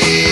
free.